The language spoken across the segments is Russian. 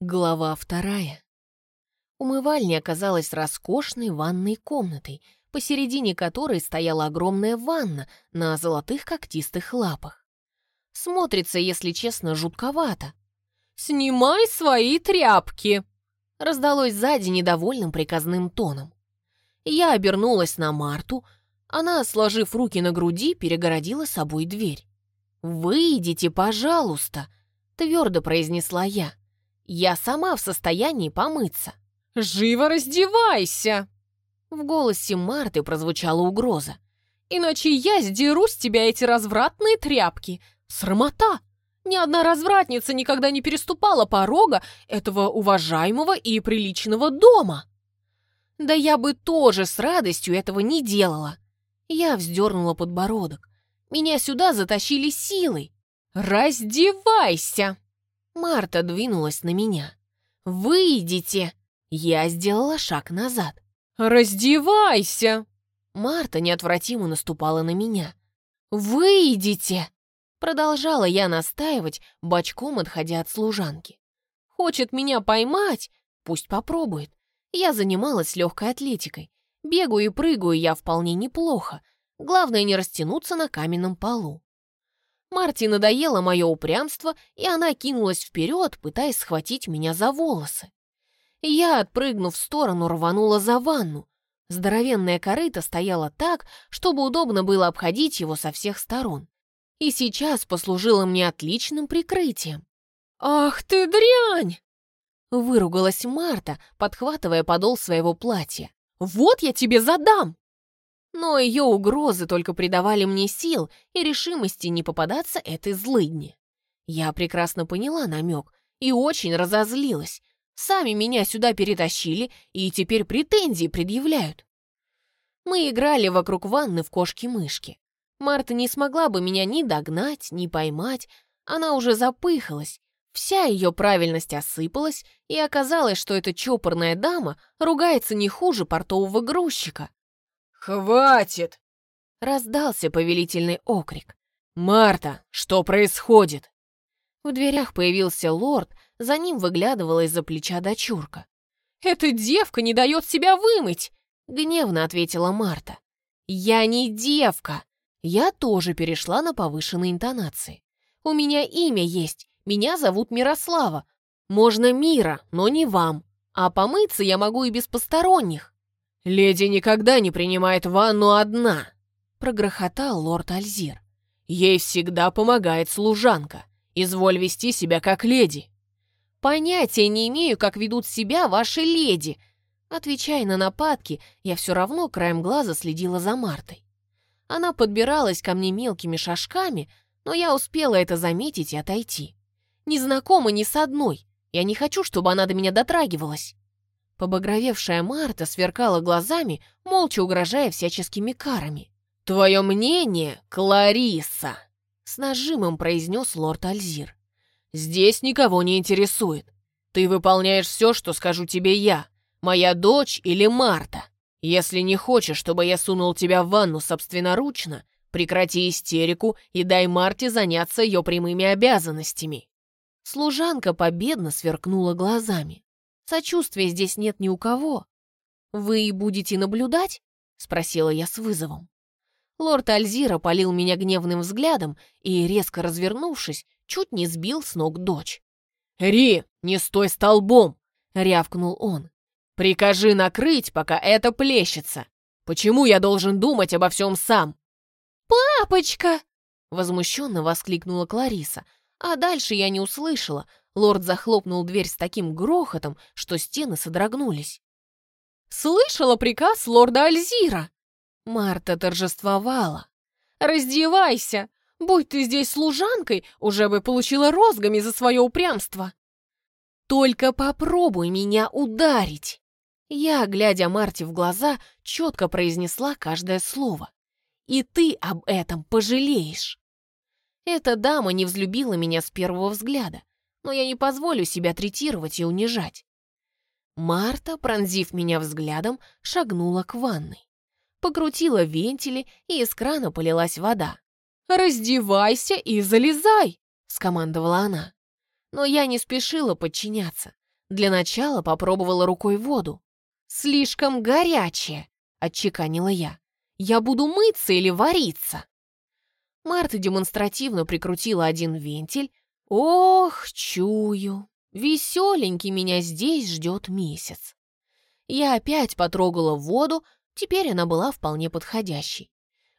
Глава вторая. Умывальня оказалась роскошной ванной комнатой, посередине которой стояла огромная ванна на золотых когтистых лапах. Смотрится, если честно, жутковато. «Снимай свои тряпки!» раздалось сзади недовольным приказным тоном. Я обернулась на Марту, она, сложив руки на груди, перегородила собой дверь. «Выйдите, пожалуйста!» — твердо произнесла я. Я сама в состоянии помыться. «Живо раздевайся!» В голосе Марты прозвучала угроза. «Иначе я сдеру с тебя эти развратные тряпки. Срамота! Ни одна развратница никогда не переступала порога этого уважаемого и приличного дома!» «Да я бы тоже с радостью этого не делала!» Я вздернула подбородок. «Меня сюда затащили силой!» «Раздевайся!» Марта двинулась на меня. «Выйдите!» Я сделала шаг назад. «Раздевайся!» Марта неотвратимо наступала на меня. «Выйдите!» Продолжала я настаивать, бочком отходя от служанки. «Хочет меня поймать? Пусть попробует. Я занималась легкой атлетикой. Бегаю и прыгаю я вполне неплохо. Главное не растянуться на каменном полу. Марти надоело мое упрямство, и она кинулась вперед, пытаясь схватить меня за волосы. Я, отпрыгнув в сторону, рванула за ванну. Здоровенная корыта стояла так, чтобы удобно было обходить его со всех сторон. И сейчас послужила мне отличным прикрытием. «Ах ты дрянь!» Выругалась Марта, подхватывая подол своего платья. «Вот я тебе задам!» Но ее угрозы только придавали мне сил и решимости не попадаться этой злыдне. Я прекрасно поняла намек и очень разозлилась. Сами меня сюда перетащили и теперь претензии предъявляют. Мы играли вокруг ванны в кошки-мышки. Марта не смогла бы меня ни догнать, ни поймать. Она уже запыхалась. Вся ее правильность осыпалась, и оказалось, что эта чопорная дама ругается не хуже портового грузчика. «Хватит!» — раздался повелительный окрик. «Марта, что происходит?» В дверях появился лорд, за ним выглядывала из-за плеча дочурка. «Эта девка не дает себя вымыть!» — гневно ответила Марта. «Я не девка!» Я тоже перешла на повышенные интонации. «У меня имя есть, меня зовут Мирослава. Можно Мира, но не вам. А помыться я могу и без посторонних». «Леди никогда не принимает ванну одна», — прогрохотал лорд Альзир. «Ей всегда помогает служанка. Изволь вести себя как леди». «Понятия не имею, как ведут себя ваши леди», Отвечая на нападки, я все равно краем глаза следила за Мартой. Она подбиралась ко мне мелкими шажками, но я успела это заметить и отойти. Не знакома ни с одной. Я не хочу, чтобы она до меня дотрагивалась. Побагровевшая Марта сверкала глазами, молча угрожая всяческими карами. «Твое мнение, Клариса!» С нажимом произнес лорд Альзир. «Здесь никого не интересует. Ты выполняешь все, что скажу тебе я, моя дочь или Марта. Если не хочешь, чтобы я сунул тебя в ванну собственноручно, прекрати истерику и дай Марте заняться ее прямыми обязанностями». Служанка победно сверкнула глазами. Сочувствия здесь нет ни у кого. Вы будете наблюдать? Спросила я с вызовом. Лорд Альзира полил меня гневным взглядом и, резко развернувшись, чуть не сбил с ног дочь. «Ри, не стой столбом!» — рявкнул он. «Прикажи накрыть, пока это плещется. Почему я должен думать обо всем сам?» «Папочка!» — возмущенно воскликнула Клариса, а дальше я не услышала, Лорд захлопнул дверь с таким грохотом, что стены содрогнулись. «Слышала приказ лорда Альзира!» Марта торжествовала. «Раздевайся! Будь ты здесь служанкой, уже бы получила розгами за свое упрямство!» «Только попробуй меня ударить!» Я, глядя Марте в глаза, четко произнесла каждое слово. «И ты об этом пожалеешь!» Эта дама не взлюбила меня с первого взгляда но я не позволю себя третировать и унижать. Марта, пронзив меня взглядом, шагнула к ванной. Покрутила вентили, и из крана полилась вода. «Раздевайся и залезай!» — скомандовала она. Но я не спешила подчиняться. Для начала попробовала рукой воду. «Слишком горячая», — отчеканила я. «Я буду мыться или вариться?» Марта демонстративно прикрутила один вентиль. «Ох, чую, веселенький меня здесь ждет месяц». Я опять потрогала воду, теперь она была вполне подходящей.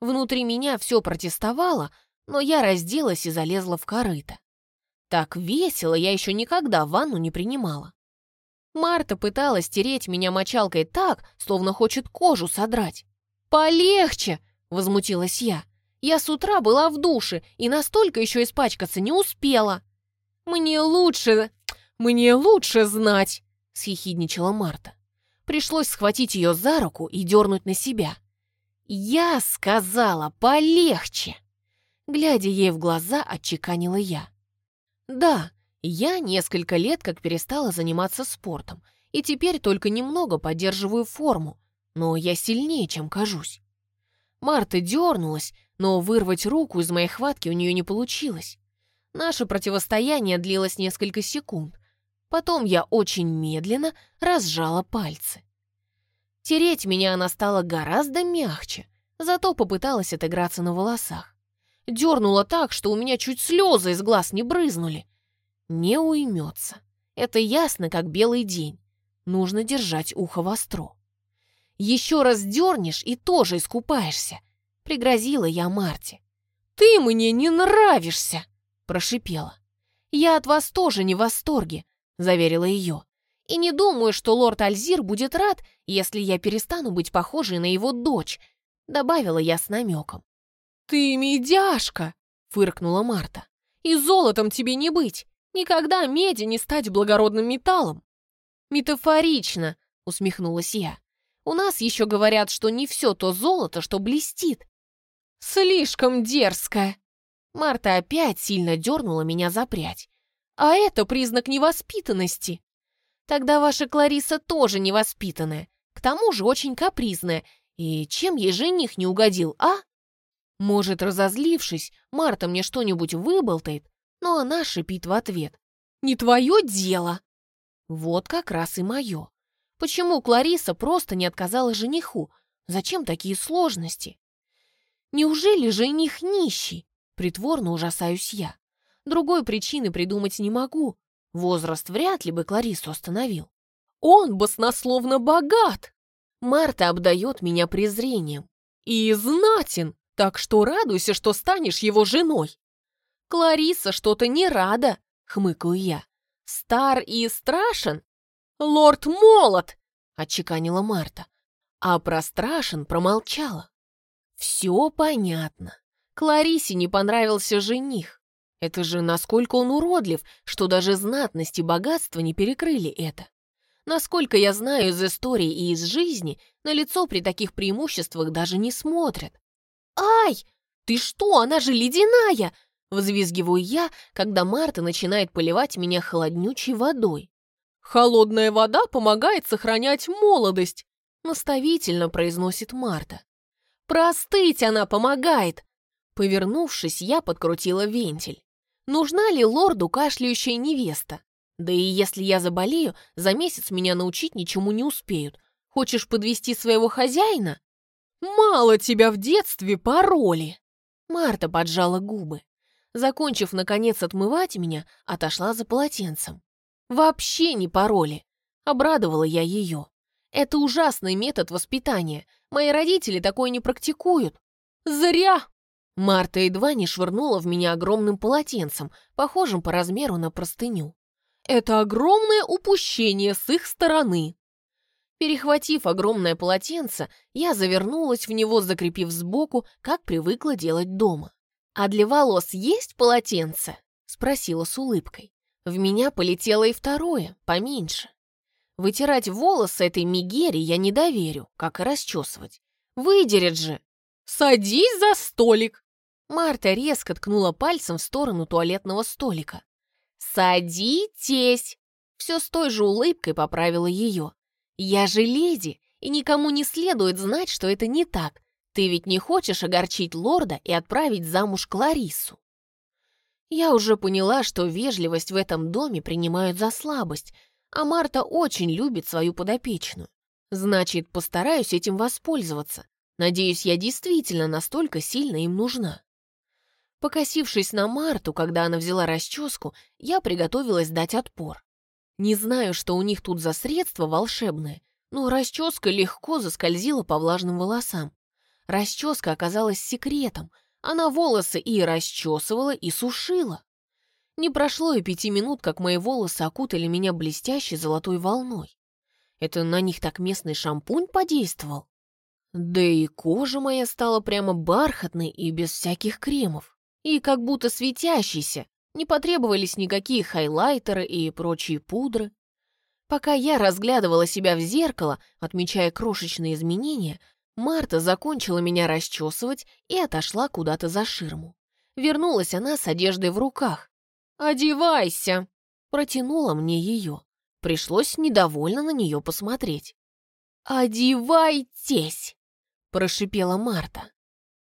Внутри меня все протестовало, но я разделась и залезла в корыто. Так весело я еще никогда ванну не принимала. Марта пыталась тереть меня мочалкой так, словно хочет кожу содрать. «Полегче!» — возмутилась я. «Я с утра была в душе и настолько еще испачкаться не успела». «Мне лучше... мне лучше знать!» — съехидничала Марта. Пришлось схватить ее за руку и дернуть на себя. «Я сказала, полегче!» Глядя ей в глаза, отчеканила я. «Да, я несколько лет как перестала заниматься спортом, и теперь только немного поддерживаю форму, но я сильнее, чем кажусь. Марта дернулась, но вырвать руку из моей хватки у нее не получилось. Наше противостояние длилось несколько секунд. Потом я очень медленно разжала пальцы. Тереть меня она стала гораздо мягче, зато попыталась отыграться на волосах. Дернула так, что у меня чуть слезы из глаз не брызнули, не уймется. Это ясно, как белый день. Нужно держать ухо востро. Еще раз дернешь и тоже искупаешься, пригрозила я Марте. Ты мне не нравишься, прошипела. Я от вас тоже не в восторге, заверила ее. И не думаю, что лорд Альзир будет рад, если я перестану быть похожей на его дочь, добавила я с намеком. Ты медяшка, фыркнула Марта. И золотом тебе не быть. Никогда меди не стать благородным металлом. Метафорично, усмехнулась я. У нас еще говорят, что не все то золото, что блестит. Слишком дерзкая. Марта опять сильно дернула меня за прядь. А это признак невоспитанности. Тогда ваша Клариса тоже невоспитанная, к тому же очень капризная. И чем ей жених не угодил, а? Может, разозлившись, Марта мне что-нибудь выболтает, но она шипит в ответ. «Не твое дело!» Вот как раз и мое. Почему Клариса просто не отказала жениху? Зачем такие сложности? Неужели жених нищий? Притворно ужасаюсь я. Другой причины придумать не могу. Возраст вряд ли бы Кларису остановил. Он баснословно богат! Марта обдает меня презрением. И знатен, так что радуйся, что станешь его женой. Клариса что-то не рада, хмыкаю я. Стар и страшен? Лорд молод, отчеканила Марта. А про страшен промолчала. Все понятно. Кларисе не понравился жених. Это же насколько он уродлив, что даже знатность и богатство не перекрыли это. Насколько я знаю из истории и из жизни, на лицо при таких преимуществах даже не смотрят. «Ай! Ты что, она же ледяная!» Взвизгиваю я, когда Марта начинает поливать меня холоднючей водой. «Холодная вода помогает сохранять молодость», наставительно произносит Марта. «Простыть она помогает!» Повернувшись, я подкрутила вентиль. Нужна ли лорду кашляющая невеста? Да и если я заболею, за месяц меня научить ничему не успеют. Хочешь подвести своего хозяина? Мало тебя в детстве пароли. Марта поджала губы. Закончив, наконец, отмывать меня, отошла за полотенцем. «Вообще не пароли!» Обрадовала я ее. «Это ужасный метод воспитания. Мои родители такое не практикуют». «Зря!» Марта едва не швырнула в меня огромным полотенцем, похожим по размеру на простыню. «Это огромное упущение с их стороны!» Перехватив огромное полотенце, я завернулась в него, закрепив сбоку, как привыкла делать дома. «А для волос есть полотенце?» — спросила с улыбкой. В меня полетело и второе, поменьше. Вытирать волосы этой Мигери я не доверю, как и расчесывать. Выдерет же. «Садись за столик!» Марта резко ткнула пальцем в сторону туалетного столика. «Садитесь!» Все с той же улыбкой поправила ее. «Я же леди, и никому не следует знать, что это не так. Ты ведь не хочешь огорчить лорда и отправить замуж Кларису?» Я уже поняла, что вежливость в этом доме принимают за слабость, А Марта очень любит свою подопечную. Значит, постараюсь этим воспользоваться. Надеюсь, я действительно настолько сильно им нужна. Покосившись на Марту, когда она взяла расческу, я приготовилась дать отпор. Не знаю, что у них тут за средство волшебное, но расческа легко заскользила по влажным волосам. Расческа оказалась секретом. Она волосы и расчесывала, и сушила. Не прошло и пяти минут, как мои волосы окутали меня блестящей золотой волной. Это на них так местный шампунь подействовал? Да и кожа моя стала прямо бархатной и без всяких кремов. И как будто светящейся. Не потребовались никакие хайлайтеры и прочие пудры. Пока я разглядывала себя в зеркало, отмечая крошечные изменения, Марта закончила меня расчесывать и отошла куда-то за ширму. Вернулась она с одеждой в руках. «Одевайся!» Протянула мне ее. Пришлось недовольно на нее посмотреть. «Одевайтесь!» Прошипела Марта.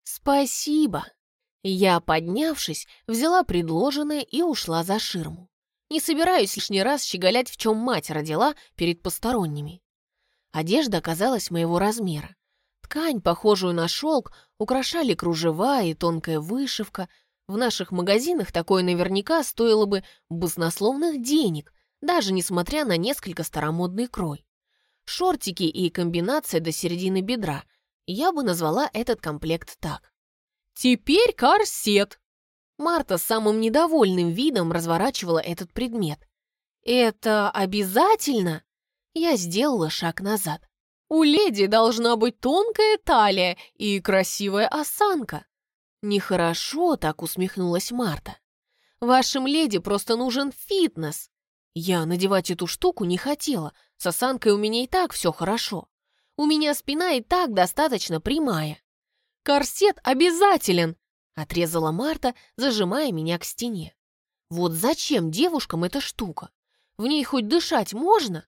«Спасибо!» Я, поднявшись, взяла предложенное и ушла за ширму. Не собираюсь лишний раз щеголять, в чем мать родила перед посторонними. Одежда оказалась моего размера. Ткань, похожую на шелк, украшали кружева и тонкая вышивка. В наших магазинах такое наверняка стоило бы баснословных денег, даже несмотря на несколько старомодный крой. Шортики и комбинация до середины бедра. Я бы назвала этот комплект так. «Теперь корсет!» Марта с самым недовольным видом разворачивала этот предмет. «Это обязательно?» Я сделала шаг назад. «У леди должна быть тонкая талия и красивая осанка». «Нехорошо», — так усмехнулась Марта. «Вашим леди просто нужен фитнес». Я надевать эту штуку не хотела, с осанкой у меня и так все хорошо. У меня спина и так достаточно прямая. «Корсет обязателен!» — отрезала Марта, зажимая меня к стене. «Вот зачем девушкам эта штука? В ней хоть дышать можно?»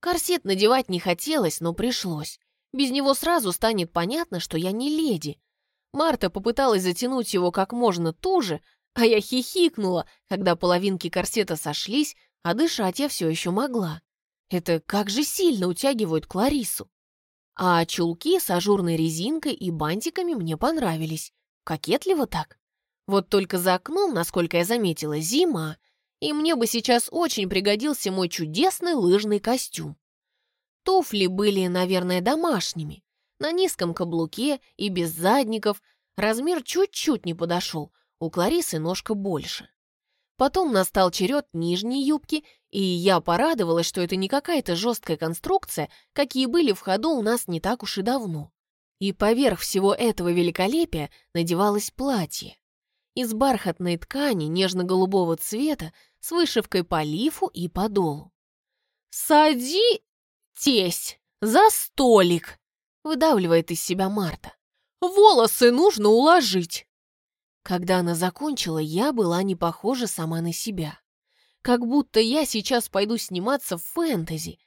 Корсет надевать не хотелось, но пришлось. Без него сразу станет понятно, что я не леди. Марта попыталась затянуть его как можно туже, а я хихикнула, когда половинки корсета сошлись, а дышать я все еще могла. Это как же сильно утягивают Кларису. А чулки с ажурной резинкой и бантиками мне понравились. Кокетливо так. Вот только за окном, насколько я заметила, зима, и мне бы сейчас очень пригодился мой чудесный лыжный костюм. Туфли были, наверное, домашними, на низком каблуке и без задников, размер чуть-чуть не подошел, у Кларисы ножка больше. Потом настал черед нижней юбки, и я порадовалась, что это не какая-то жесткая конструкция, какие были в ходу у нас не так уж и давно. И поверх всего этого великолепия надевалось платье. Из бархатной ткани нежно-голубого цвета с вышивкой по лифу и подолу. «Садитесь за столик!» — выдавливает из себя Марта. «Волосы нужно уложить!» Когда она закончила, я была не похожа сама на себя. Как будто я сейчас пойду сниматься в фэнтези.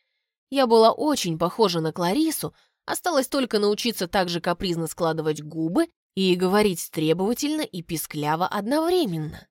Я была очень похожа на Кларису, осталось только научиться так же капризно складывать губы и говорить требовательно и пискляво одновременно.